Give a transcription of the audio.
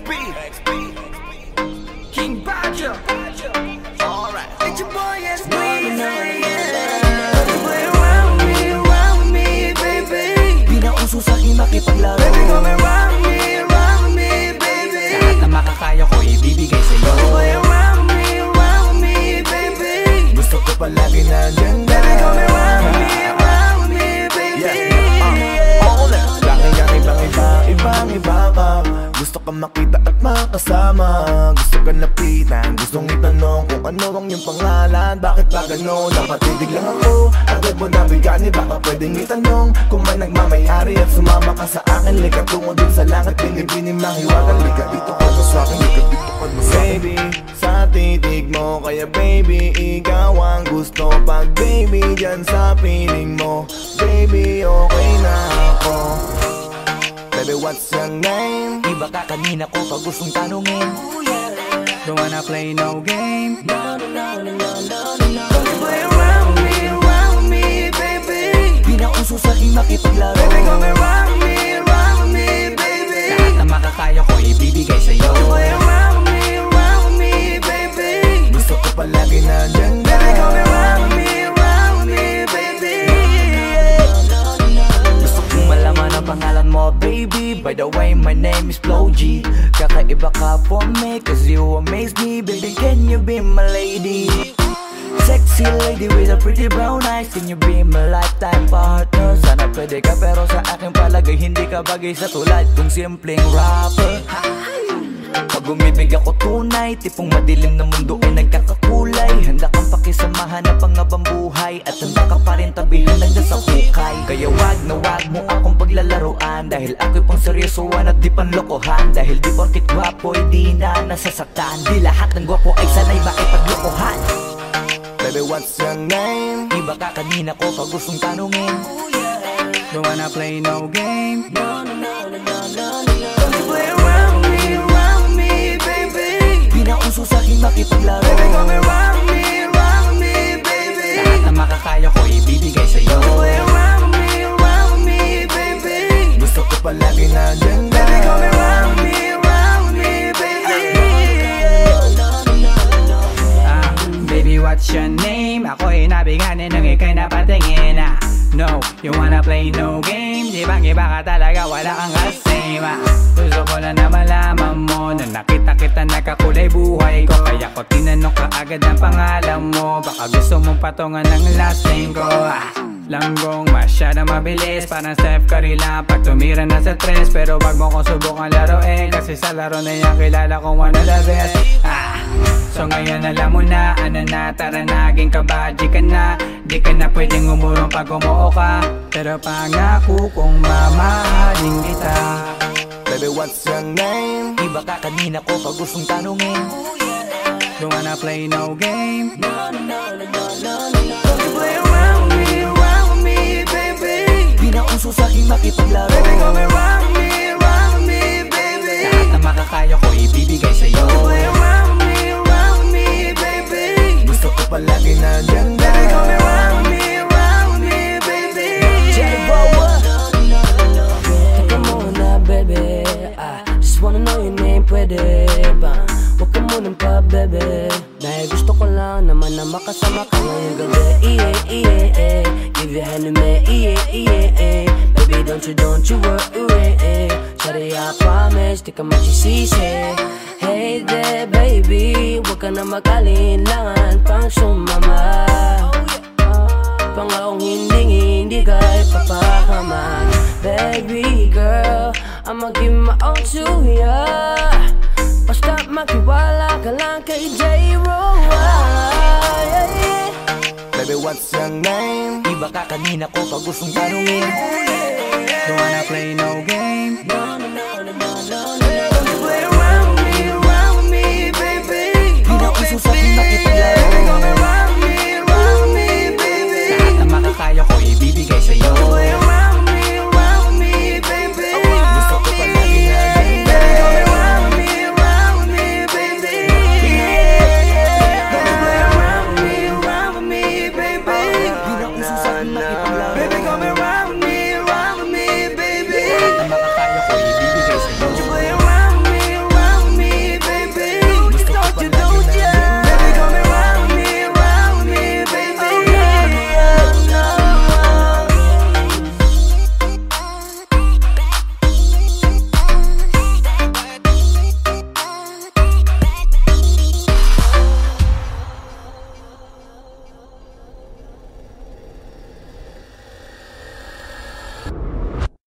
XP King Badger. Alright. It's your boy XP Around me, around me, baby. Di na uso ka makita at makasama. Gusto ka lapitan, gustong itanong Kung ano ang iyong pangalan, bakit ba ganon Napatidig lang ako, agad mo nabigani Baka pwedeng itanong kung may nagmamayari At sumama ka sa akin, lika tungo dun sa langit Binibining mahiwagan, lika. Dito ka sa akin Lika dito ka sa Baby, sa titig mo Kaya baby, ikaw ang gusto. Pag baby, dyan sa piling mo Baby, okay na ako Baby, what's your name? Iba ka kanina ko pag gustong tanungin. Don't wanna play no game. Boy, around me, around me, baby. Di na uso sa'kin makipaglaro. Baby, come around me, around me, baby. Lahat na makakaya ko ibibigay sa'yo. Boy, around me, around me, baby. Gusto ko palagi nandyan Baby, By the way, my name is Flo G. Kakaiba ka for me, cause you amaze me Baby, can you be my lady? Sexy lady with a pretty brown eyes. Can you be my lifetime partner? Sana pwede ka pero sa aking palagay Hindi ka bagay sa tulad kong simpleng rapper. Pag umibig ako tunay Tipong madilim na mundo ay nagkakakulay. Handa kang pakisamahan ng pangabang buhay At handa ka pa rin tabihan ng sa hukay. Kaya wag na paglalaruan Dahil ako'y pang seryosoan at di panlokohan. Dahil di porkit gwapo di na nasasaktan. Di lahat ng gwapo ay sanay makipaglokohan. Baby, what's your name? Iba ka kanina ko pag gustong tanungin Don't wanna play no game. Boy, around me, around me, baby. Di na uso sa'kin makipaglaro. Baby, come around me, around me, you wanna play no game Di bang iba ka talaga, wala kang kasame ah. Gusto ko lang na malaman mo Na nakita kita nakakulay buhay ko. Kaya ko tinanong ka agad ang pangalan mo. Baka gusto mong patungan ng last name ko. Ah. Langgong masyadong mabilis. Parang Steph Curry lang Pag tumira na sa tres. Pero wag mo kong subukan laruin. Kasi sa laro na yan kilala kong one of the best ngayon alam mo na Ano na tara naging kabadji ka na Di ka na pwedeng umurong pag umuo ka. Pero pangako kong mamahalin kita. Baby, what's your name? Iba ka kanina ko pag gustong tanungin. Don't wanna play no game. Boy, around ah, Just wanna know your name, pwede ba? Huwag ka munang pa, baby Dahil gusto ko lang naman na makasama ka ngayong gabi. Iye, iye, eh Give your hand to me, iye, iye, eh Baby, don't you, don't you worry, eh Sorry, I promise, di ka magsisisi. Hey there, baby. Huwag ka na mag-alinlangan. Pang sumama Pangakong hindi, hindi ka ipapahaman Baby girl, I'ma give my all to ya Basta makiwala ka lang kay J. Rowan. Baby, what's your name? Iba ka kanina ko pag gustong tanongin Don't wanna play no game no.